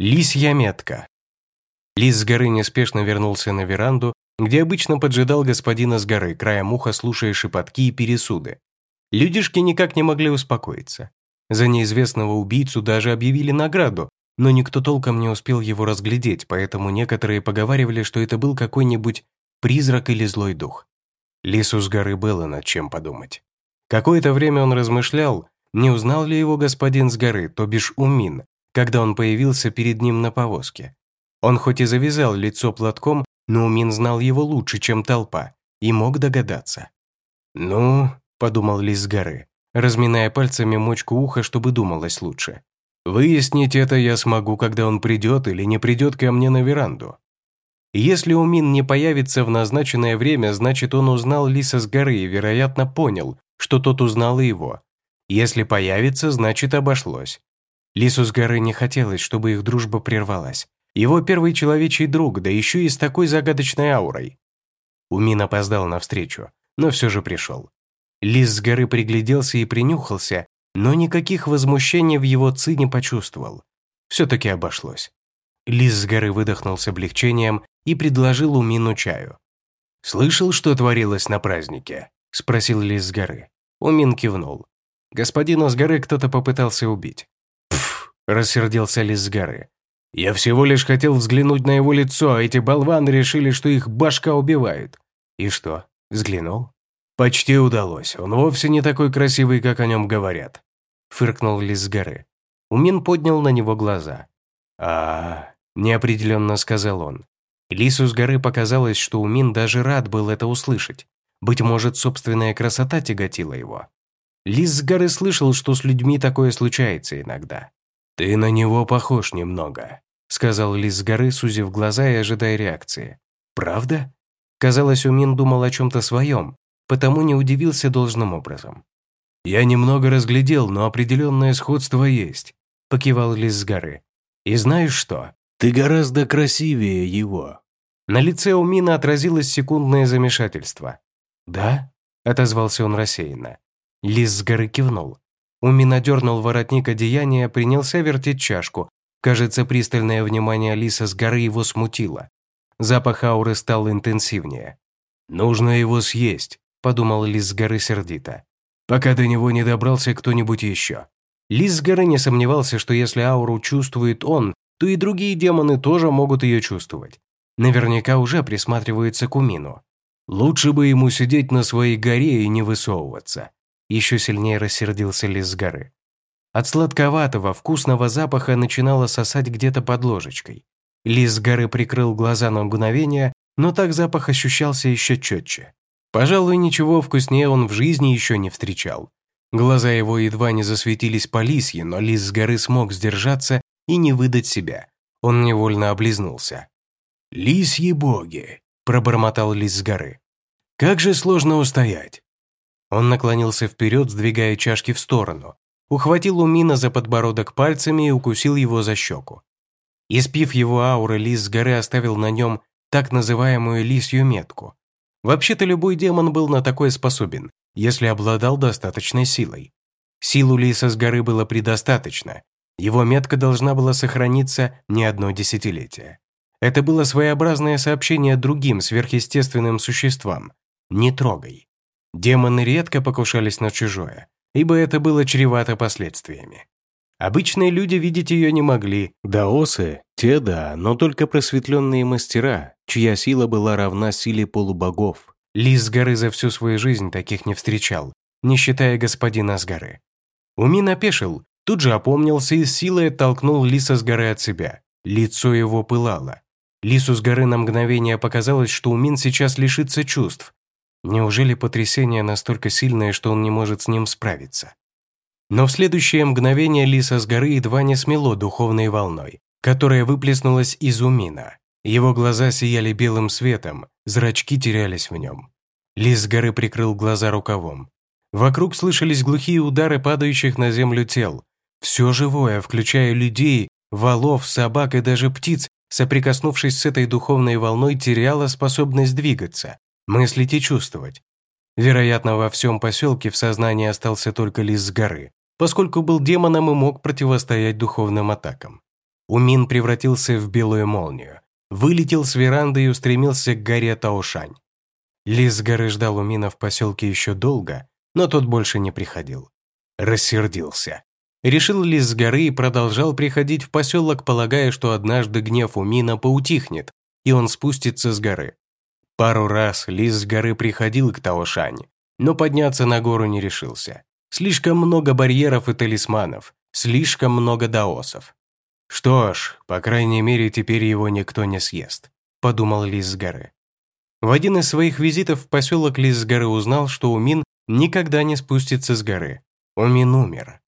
Лисья метка. Лис с горы неспешно вернулся на веранду, где обычно поджидал господина с горы, краем уха слушая шепотки и пересуды. Людишки никак не могли успокоиться. За неизвестного убийцу даже объявили награду, но никто толком не успел его разглядеть, поэтому некоторые поговаривали, что это был какой-нибудь призрак или злой дух. Лису с горы было над чем подумать. Какое-то время он размышлял, не узнал ли его господин с горы, то бишь Умин, когда он появился перед ним на повозке. Он хоть и завязал лицо платком, но Умин знал его лучше, чем толпа, и мог догадаться. «Ну», — подумал Лис с горы, разминая пальцами мочку уха, чтобы думалось лучше. «Выяснить это я смогу, когда он придет или не придет ко мне на веранду. Если Умин не появится в назначенное время, значит, он узнал Лиса с горы и, вероятно, понял, что тот узнал и его. Если появится, значит, обошлось. Лису с горы не хотелось, чтобы их дружба прервалась. Его первый человечий друг, да еще и с такой загадочной аурой. Умин опоздал навстречу, но все же пришел. Лис с горы пригляделся и принюхался, но никаких возмущений в его ци не почувствовал. Все-таки обошлось. Лис с горы выдохнул с облегчением и предложил Умину чаю. «Слышал, что творилось на празднике?» – спросил Лис с горы. Умин кивнул. Господина с горы кто-то попытался убить. Рассердился Лис. «Я всего лишь хотел взглянуть на его лицо, а эти болваны решили, что их башка убивает». «И что, взглянул?» «Почти удалось. Он вовсе не такой красивый, как о нем говорят», – фыркнул Лис. Умин поднял на него глаза. а, неопределенно сказал он. Лису с горы показалось, что Умин даже рад был это услышать. Быть может, собственная красота тяготила его. Лис с горы слышал, что с людьми такое случается иногда. «Ты на него похож немного», — сказал Лис с горы, сузив глаза и ожидая реакции. «Правда?» Казалось, Умин думал о чем-то своем, потому не удивился должным образом. «Я немного разглядел, но определенное сходство есть», — покивал Лис с горы. «И знаешь что? Ты гораздо красивее его». На лице у Мина отразилось секундное замешательство. «Да?» – отозвался он рассеянно. Лис с горы кивнул. Умин дернул воротник одеяния, принялся вертеть чашку. Кажется, пристальное внимание Лиса с горы его смутило. Запах ауры стал интенсивнее. «Нужно его съесть», – подумал Лис с горы сердито. «Пока до него не добрался кто-нибудь еще». Лис с горы не сомневался, что если ауру чувствует он, то и другие демоны тоже могут ее чувствовать. Наверняка уже присматриваются к Умину. Лучше бы ему сидеть на своей горе и не высовываться. Еще сильнее рассердился лис с горы. От сладковатого, вкусного запаха начинало сосать где-то под ложечкой. Лис с горы прикрыл глаза на мгновение, но так запах ощущался еще четче. Пожалуй, ничего вкуснее он в жизни еще не встречал. Глаза его едва не засветились по лисье, но лис с горы смог сдержаться и не выдать себя. Он невольно облизнулся. «Лисьи боги!» – пробормотал лис с горы. «Как же сложно устоять!» Он наклонился вперед, сдвигая чашки в сторону, ухватил Умина за подбородок пальцами и укусил его за щеку. Испив его ауры, лис с горы оставил на нем так называемую лисью метку. Вообще-то любой демон был на такое способен, если обладал достаточной силой. Силу лиса с горы было предостаточно, его метка должна была сохраниться не одно десятилетие. Это было своеобразное сообщение другим сверхъестественным существам. Не трогай. Демоны редко покушались на чужое, ибо это было чревато последствиями. Обычные люди видеть ее не могли. Даосы, те да, но только просветленные мастера, чья сила была равна силе полубогов. Лис с горы за всю свою жизнь таких не встречал, не считая господина с горы. Умин опешил, Тут же опомнился и с силой оттолкнул лиса с горы от себя. Лицо его пылало. Лису с горы на мгновение показалось, что Умин сейчас лишится чувств. Неужели потрясение настолько сильное, что он не может с ним справиться? Но в следующее мгновение лиса с горы едва не смело духовной волной, которая выплеснулась из Умина. Его глаза сияли белым светом, зрачки терялись в нем. Лис с горы прикрыл глаза рукавом. Вокруг слышались глухие удары падающих на землю тел, все живое, включая людей, валов, собак и даже птиц, соприкоснувшись с этой духовной волной, теряло способность двигаться, мыслить и чувствовать. Вероятно, во всем поселке в сознании остался только лис с горы, поскольку был демоном и мог противостоять духовным атакам. Умин превратился в белую молнию, вылетел с веранды и устремился к горе Таошань. Лис с горы ждал Умина в поселке еще долго, но тот больше не приходил. Рассердился. Решил лис с горы и продолжал приходить в поселок, полагая, что однажды гнев Умина поутихнет, и он спустится с горы. Пару раз лис с горы приходил к Таошань, но подняться на гору не решился. Слишком много барьеров и талисманов, слишком много даосов. «Что ж, по крайней мере, теперь его никто не съест», – подумал Лис с горы. В один из своих визитов в поселок Лис с горы узнал, что Умин никогда не спустится с горы. Умин умер.